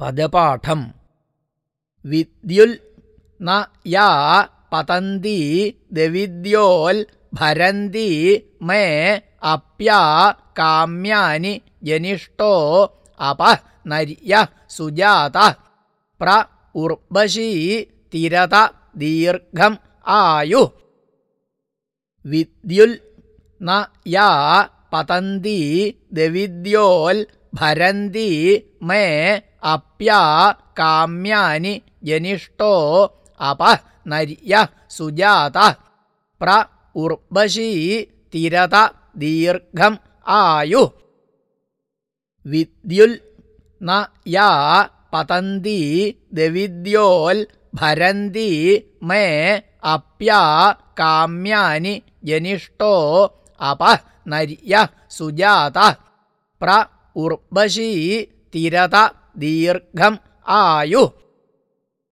पदपाठम् विद्युल् न या पतन्ती दविद्योल् मे अप्या काम्यानि जनिष्ठो अपः नर्यः सुजातः प्र उर्वशी तिरत दीर्घम् आयुः विद्युल् न या पतन्ती दविद्योल् मे अप्या काम्यानि यनिष्टो अप नर्य सुजात प्र उर्वशी तिरत दीर्घम् आयु विद्युल न या पतन्ती दविद्योल् भरन्ती मे अप्या काम्यानि यनिष्टो अप नर्य सुजात प्र उर्वशी तिरत दीर्घम् आयुः